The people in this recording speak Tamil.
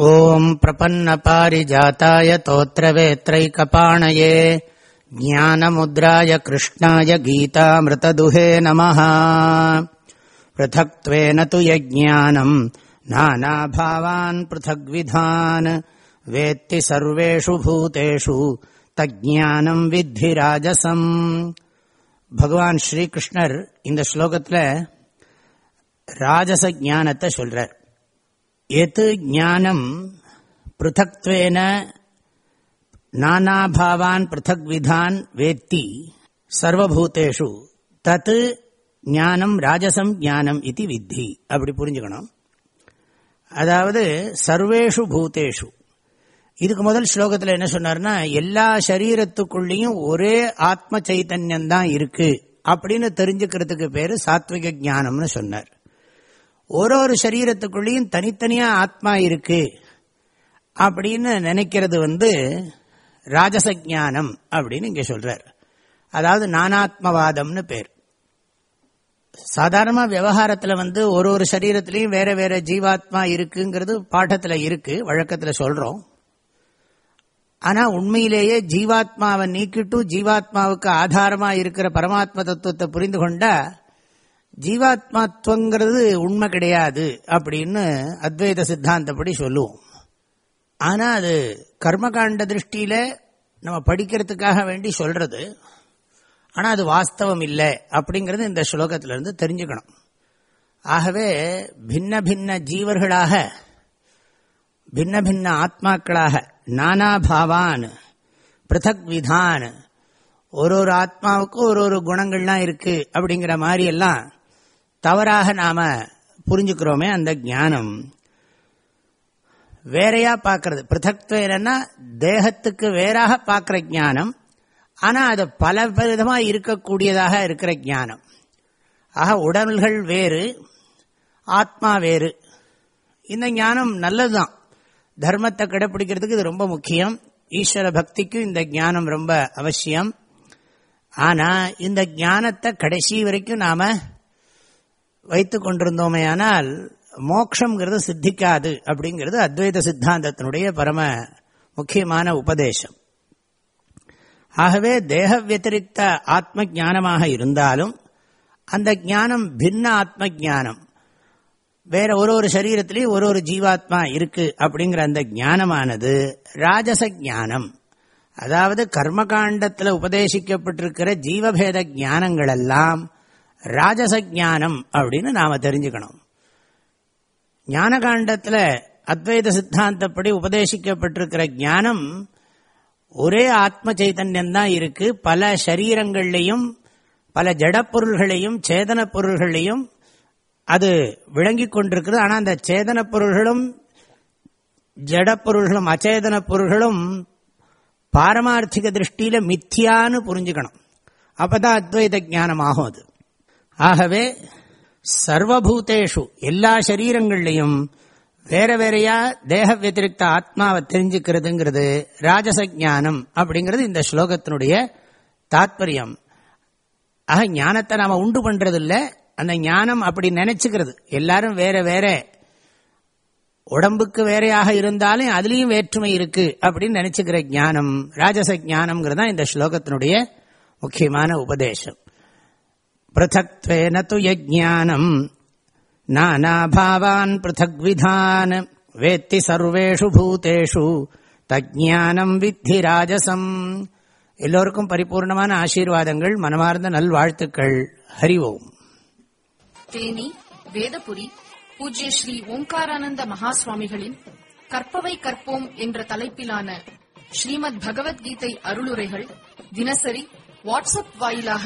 ॐ प्रपन्नपारिजाताय तोत्रवेत्रैकपाणये ज्ञानमुद्राय कृष्णाय गीतामृतदुहे नमः पृथक्त्वेन तु यज्ञानम् नानाभावान् पृथग्विधान् वेत्ति सर्वेषु भूतेषु தஜானம் வித்தி ராஜசம் பகவான் ஸ்ரீகிருஷ்ணர் இந்த ஸ்லோகத்தில் ராஜச ஞானத்தை சொல்றார் எது ஞானம் பிருத்தக்வேன நானாபாவான் பிருத்தக் விதான் வேத்தி சர்வபூத்தேஷு தத்து ஞானம் ராஜசம் ஞானம் இது வித்தி. அப்படி புரிஞ்சுக்கணும். அதாவது சர்வேஷு பூத்தேஷு இதுக்கு முதல் ஸ்லோகத்தில் என்ன சொன்னார்னா எல்லா சரீரத்துக்குள்ளேயும் ஒரே ஆத்ம சைத்தன்யம் தான் இருக்கு. அப்படின்னு தெரிஞ்சுக்கிறதுக்கு பேரு சாத்விக ஞானம்னு சொன்னார். ஒரு ஒரு சரீரத்துக்குள்ளேயும் தனித்தனியா ஆத்மா இருக்கு அப்படின்னு நினைக்கிறது வந்து ராஜச அப்படின்னு இங்க சொல்றார். அதாவது நானாத்மவாதம்னு பேர். சாதாரணமாக விவகாரத்துல வந்து ஒரு ஒரு சரீரத்திலையும் வேற வேற ஜீவாத்மா இருக்குங்கிறது பாடத்துல இருக்கு வழக்கத்துல சொல்றோம். ஆனா உண்மையிலேயே ஜீவாத்மாவை நீக்கிட்டு ஜீவாத்மாவுக்கு ஆதாரமா இருக்கிற பரமாத்ம தத்துவத்தை புரிந்து கொண்டா ஜீவாத்மாத்வங்கிறது உண்மை கிடையாது அப்படின்னு அத்வைத சித்தாந்தப்படி சொல்லுவோம். ஆனா அது கர்மகாண்ட திருஷ்டியில நம்ம படிக்கிறதுக்காக வேண்டி சொல்றது. ஆனா அது வாஸ்தவம் இல்லை அப்படிங்கிறது இந்த ஸ்லோகத்திலிருந்து தெரிஞ்சுக்கணும். ஆகவே பின்ன பின்ன ஜீவர்களாக பின்ன பின்ன ஆத்மாக்களாக நானாபாவான் பிருத்தக் விதான் ஒரு ஒரு ஆத்மாவுக்கும் ஒரு ஒரு குணங்கள்லாம் இருக்கு அப்படிங்கிற மாதிரி எல்லாம் தவறாக நாம புரிஞ்சுக்கிறோமே அந்த ஞானம். வேறையா பார்க்கறது. பிருத்தக்துவனா தேகத்துக்கு வேறாக பார்க்கிற ஞானம். ஆனால் அது பல விதமாக இருக்கக்கூடியதாக இருக்கிற ஞானம். ஆக உடல்கள் வேறு ஆத்மா வேறு. இந்த ஞானம் நல்லதுதான். தர்மத்தை கடைப்பிடிக்கிறதுக்கு இது ரொம்ப முக்கியம். ஈஸ்வர பக்திக்கும் இந்த ஞானம் ரொம்ப அவசியம். ஆனா இந்த ஞானத்தை கடைசி வரைக்கும் நாம வைத்து கொண்டிருந்தோமே ஆனால் மோக்ஷங்கிறது சித்திக்காது அப்படிங்கிறது அத்வைத சித்தாந்தத்தினுடைய பரம முக்கியமான உபதேசம். ஆகவே தேக வத்திரிக்த ஆத்ம ஜானமாக இருந்தாலும் அந்த ஞானம் பின்ன ஆத்ம ஜானம் வேற ஒரு ஒரு சரீரத்திலையும் ஒரு ஒரு ஜீவாத்மா இருக்கு அப்படிங்கிற அந்த ஞானமானது ராஜச ஞானம் அதாவது கர்மகாண்டத்தில் உபதேசிக்கப்பட்டிருக்கிற ஜீவபேத ஜானங்கள் எல்லாம் ராஜச ஞானம் அப்படின்னு நாம தெரிஞ்சுக்கணும். ஞான காண்டத்தில் அத்வைத சித்தாந்தப்படி உபதேசிக்கப்பட்டிருக்கிற ஞானம் ஒரே ஆத்ம சைதன்யம் இருக்குது இருக்கு. பல சரீரங்கள்லையும் பல ஜடப்பொருள்களையும் சேதன பொருள்களையும் அது விளங்கி கொண்டிருக்கிறது. ஆனால் அந்த சேதன பொருள்களும் ஜடப்பொருள்களும் அச்சேதன பொருள்களும் பாரமார்த்திக திருஷ்டியில மித்தியான்னு புரிஞ்சுக்கணும். அப்பதான் அத்வைத ஞானம் ஆகும் அது. ஆகவே சர்வபூதேஷு எல்லா சரீரங்கள்லையும் வேற வேறையா தேக வத்திரிக்த ஆத்மாவை தெரிஞ்சுக்கிறதுங்கிறது ராஜச ஞானம் அப்படிங்கிறது இந்த ஸ்லோகத்தினுடைய தாத்பரியம். ஆக ஞானத்தை நாம உண்டு பண்றது இல்லை அந்த ஞானம் அப்படி நினைச்சுக்கிறது. எல்லாரும் வேற வேற. உடம்புக்கு வேறையாக இருந்தாலும் அதுலயும் வேற்றுமை இருக்கு அப்படின்னு நினைச்சுக்கிற ஞானம் ராஜச ஞானம்ங்கிறதா இந்த ஸ்லோகத்தினுடைய முக்கியமான உபதேசம். பிருத்தக்வேன து யஜானம் நானாபாவான் பிருத்தக் விதான் வேத்தி சர்வேஷு பூதேஷு தஜானம் வித்தி ராஜசம் எல்லோருக்கும் பரிபூர்ணமான ஆசீர்வாதங்கள் மனமார்ந்த நல்வாழ்த்துக்கள். ஹரி ஓம். தேனி வேதபுரி பூஜ்ய ஸ்ரீ ஓம்காரானந்த மகாஸ்வாமிகளின் கற்பவை கற்போம் என்ற தலைப்பிலான ஸ்ரீமத் பகவத்கீதை அருளுரைகள் தினசரி வாட்ஸ்அப் வாயிலாக